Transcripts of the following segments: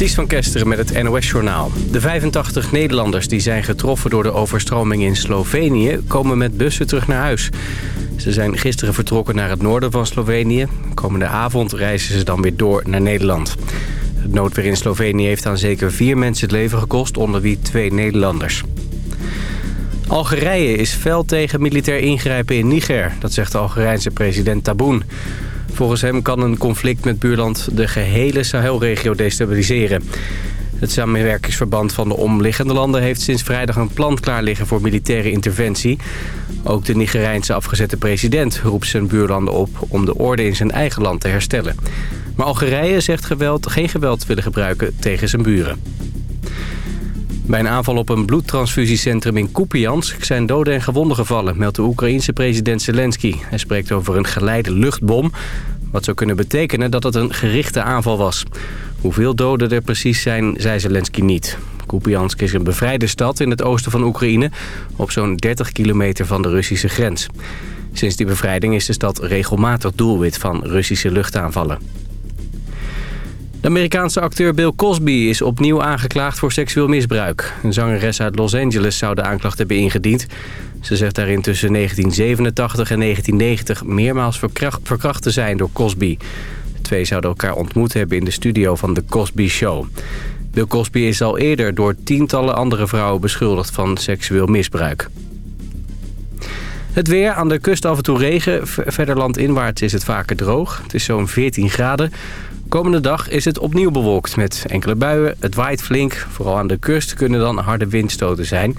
Ties van Kesteren met het NOS-journaal. De 85 Nederlanders die zijn getroffen door de overstroming in Slovenië... komen met bussen terug naar huis. Ze zijn gisteren vertrokken naar het noorden van Slovenië. Komende avond reizen ze dan weer door naar Nederland. Het noodweer in Slovenië heeft aan zeker vier mensen het leven gekost... onder wie twee Nederlanders. Algerije is fel tegen militair ingrijpen in Niger. Dat zegt de Algerijnse president Taboun. Volgens hem kan een conflict met buurland de gehele Sahelregio destabiliseren. Het samenwerkingsverband van de omliggende landen heeft sinds vrijdag een plan klaar liggen voor militaire interventie. Ook de Nigerijnse afgezette president roept zijn buurlanden op om de orde in zijn eigen land te herstellen. Maar Algerije zegt geweld, geen geweld willen gebruiken tegen zijn buren. Bij een aanval op een bloedtransfusiecentrum in Kupiansk zijn doden en gewonden gevallen, meldt de Oekraïense president Zelensky. Hij spreekt over een geleide luchtbom, wat zou kunnen betekenen dat het een gerichte aanval was. Hoeveel doden er precies zijn, zei Zelensky niet. Kupiansk is een bevrijde stad in het oosten van Oekraïne, op zo'n 30 kilometer van de Russische grens. Sinds die bevrijding is de stad regelmatig doelwit van Russische luchtaanvallen. De Amerikaanse acteur Bill Cosby is opnieuw aangeklaagd voor seksueel misbruik. Een zangeres uit Los Angeles zou de aanklacht hebben ingediend. Ze zegt daarin tussen 1987 en 1990 meermaals verkracht te zijn door Cosby. De twee zouden elkaar ontmoet hebben in de studio van The Cosby Show. Bill Cosby is al eerder door tientallen andere vrouwen beschuldigd van seksueel misbruik. Het weer, aan de kust af en toe regen. Verder landinwaarts is het vaker droog. Het is zo'n 14 graden. Komende dag is het opnieuw bewolkt met enkele buien. Het waait flink. Vooral aan de kust kunnen dan harde windstoten zijn.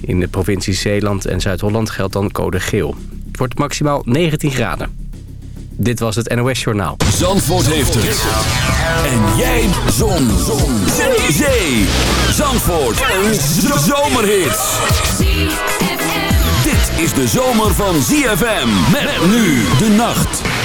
In de provincies Zeeland en Zuid-Holland geldt dan code geel. Het wordt maximaal 19 graden. Dit was het NOS Journaal. Zandvoort heeft het. En jij zon. zon. Zee. Zandvoort. Een zomerhit. Dit is de zomer van ZFM. Met nu de nacht.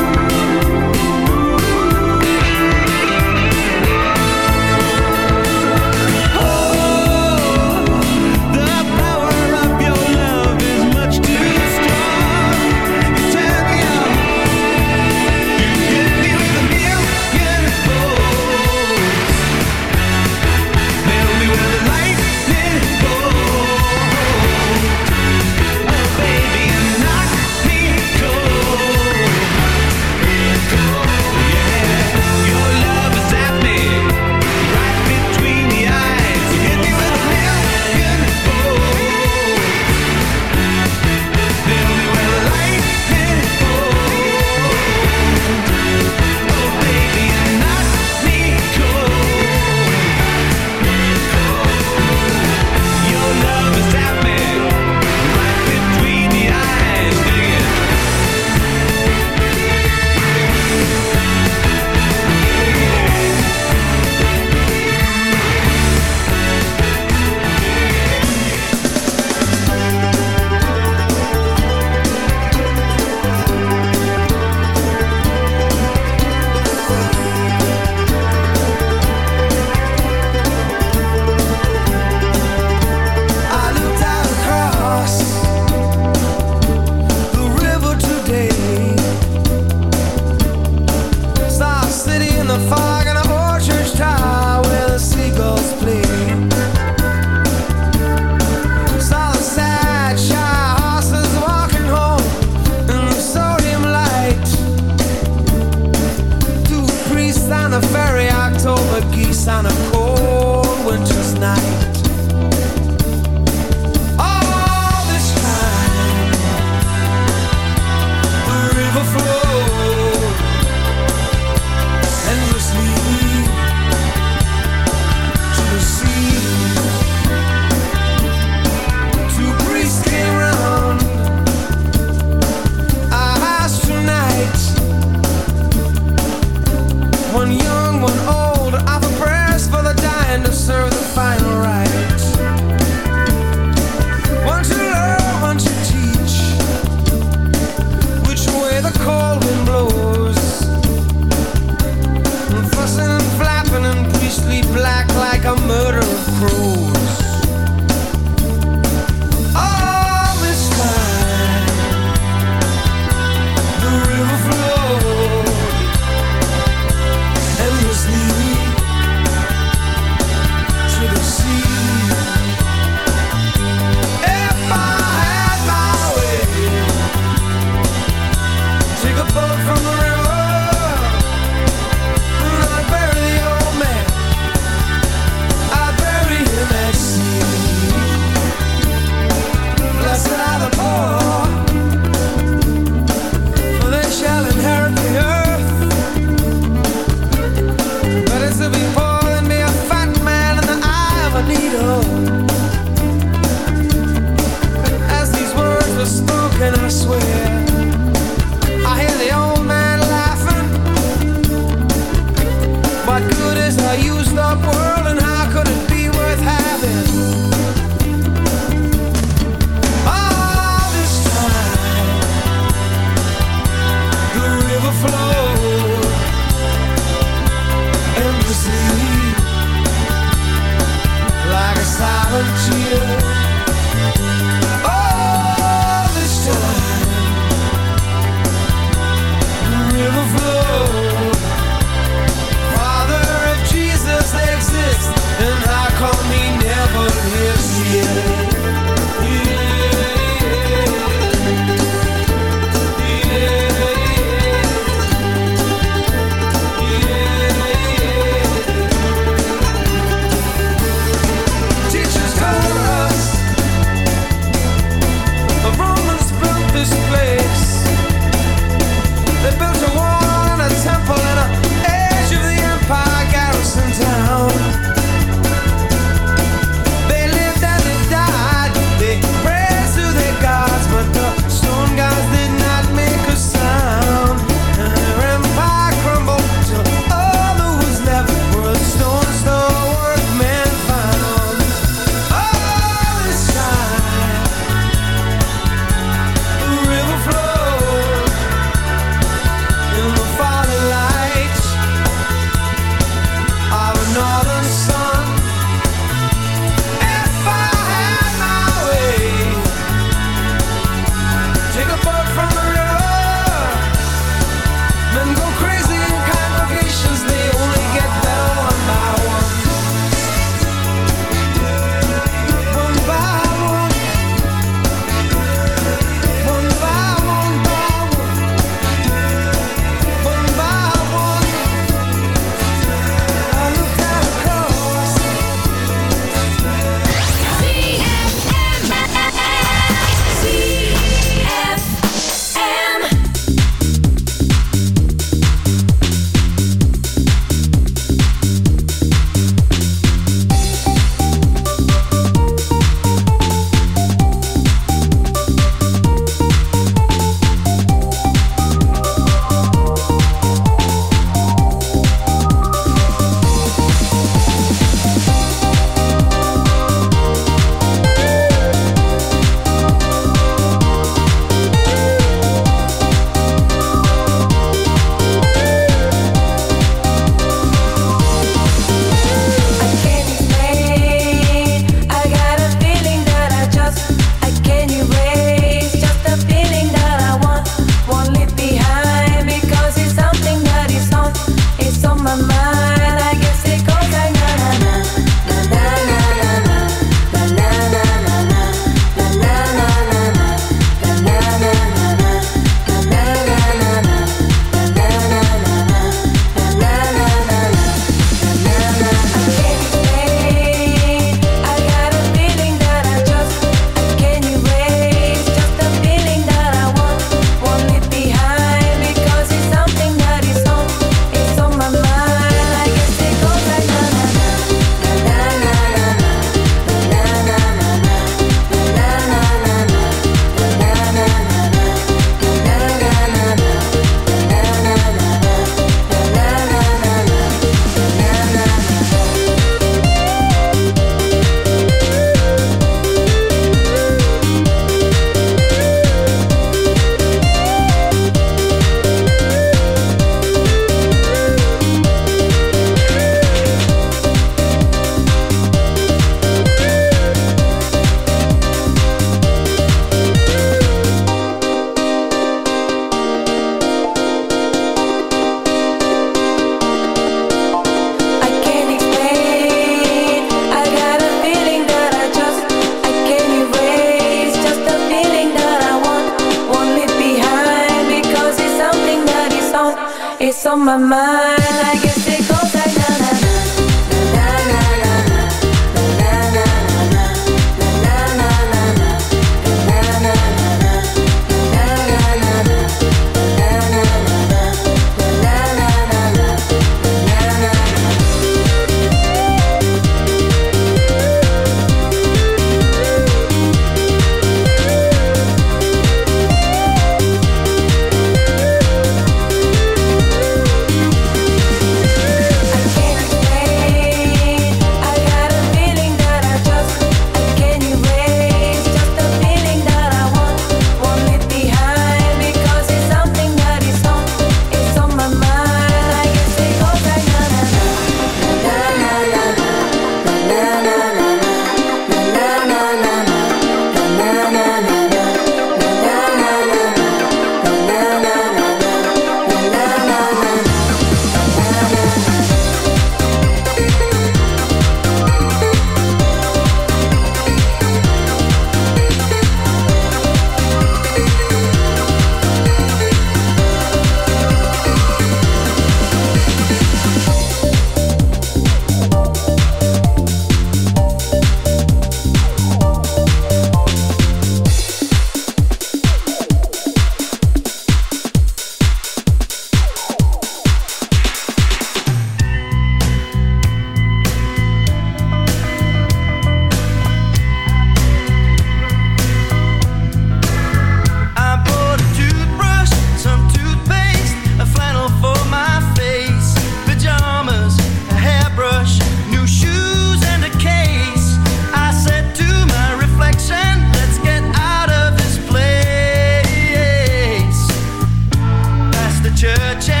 church.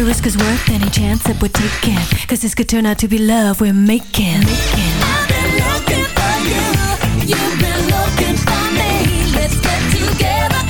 The risk is worth any chance that we're taking. Cause this could turn out to be love we're making, making. I've been looking for you. You've been looking for me. Let's get together.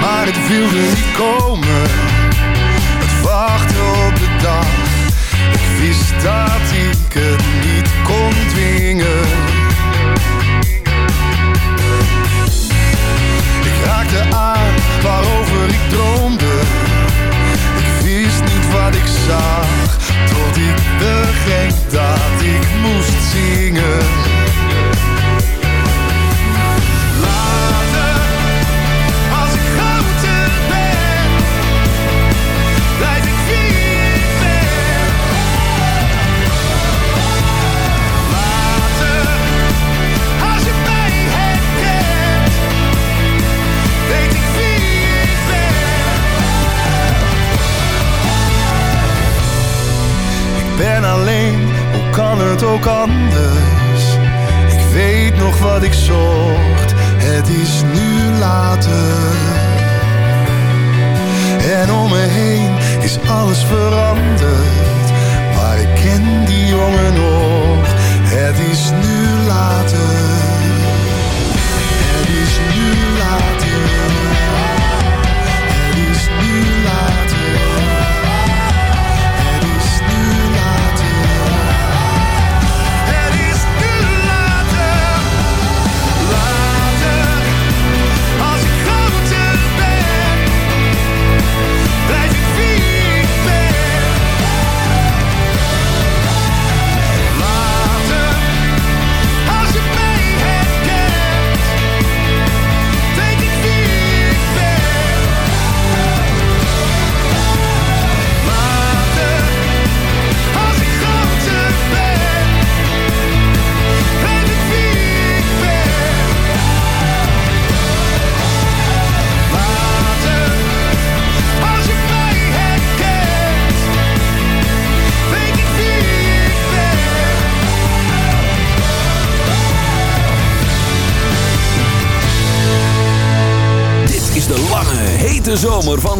maar het wilde niet komen.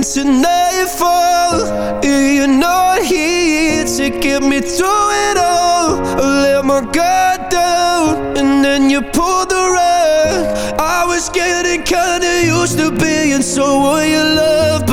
into nightfall You're not here to get me through it all. I let my guard down and then you pulled the rug. I was getting kinda used to being so you love.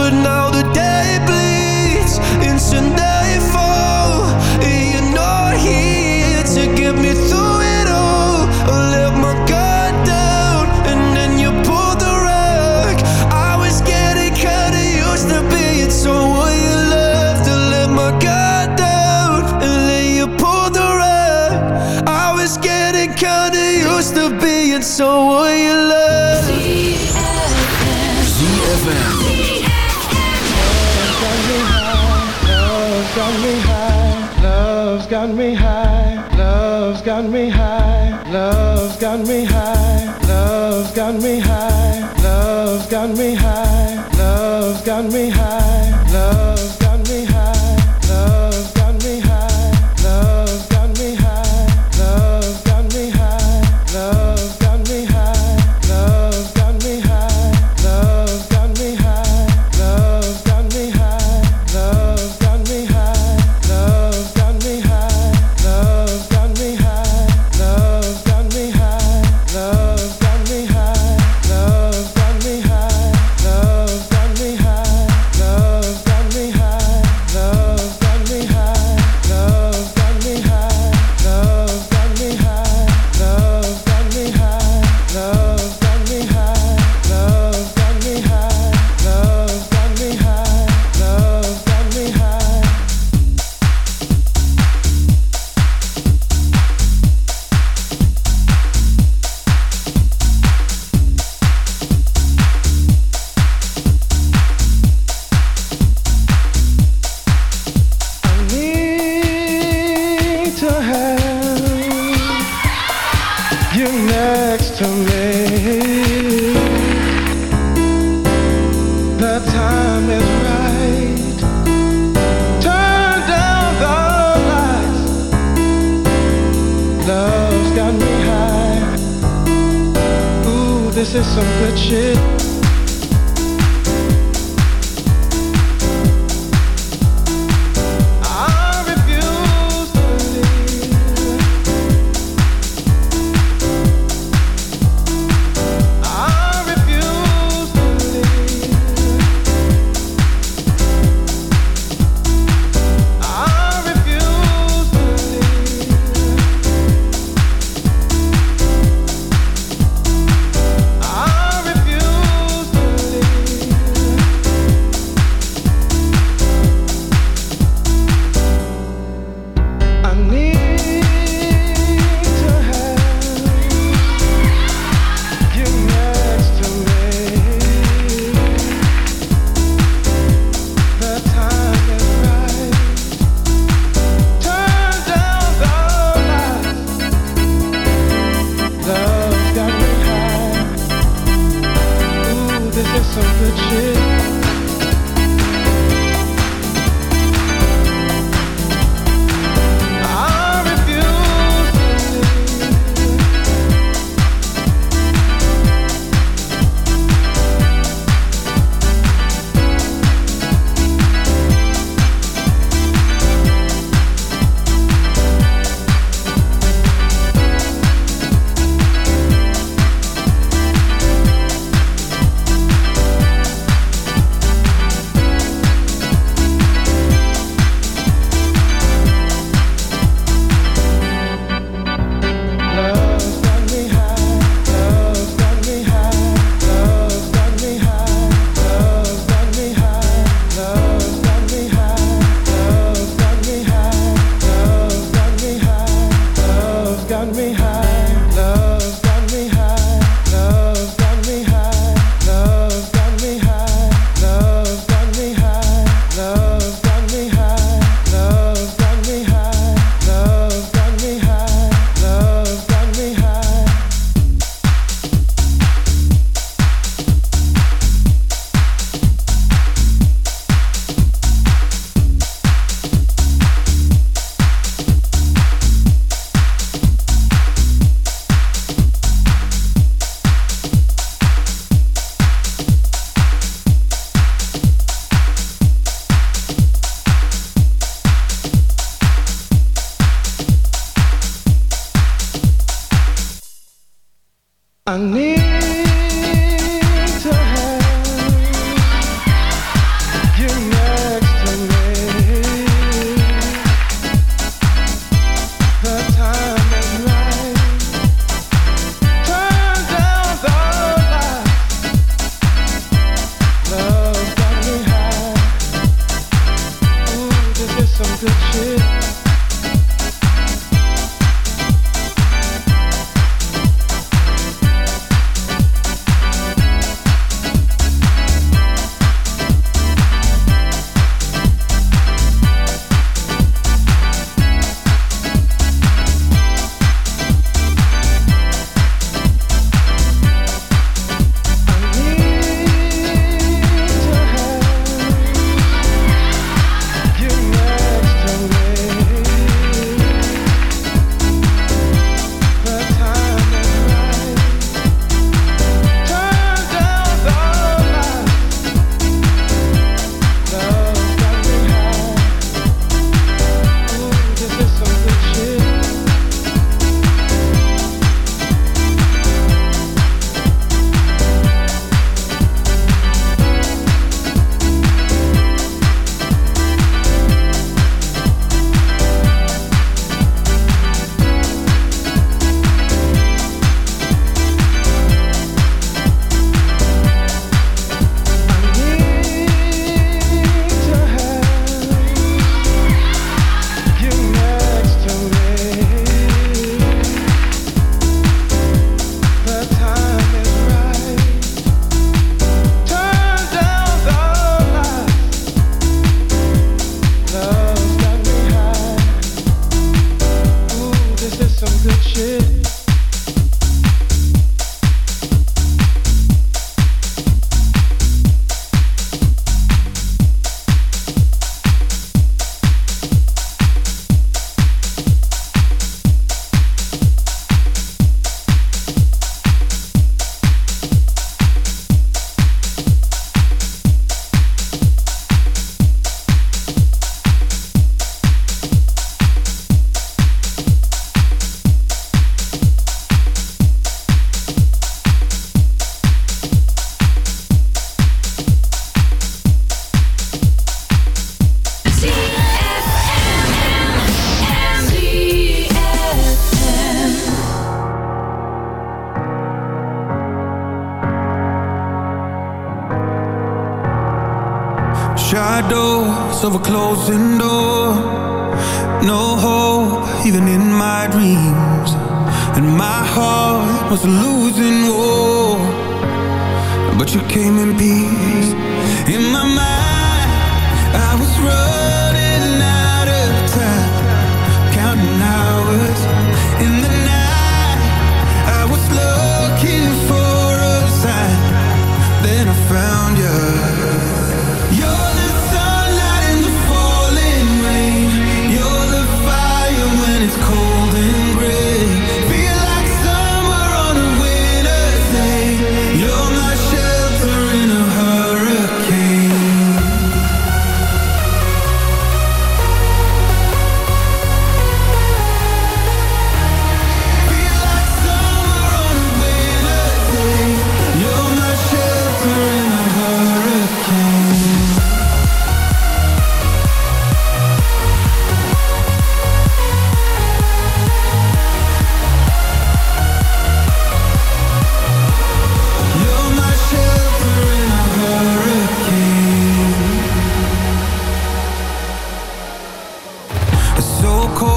so cold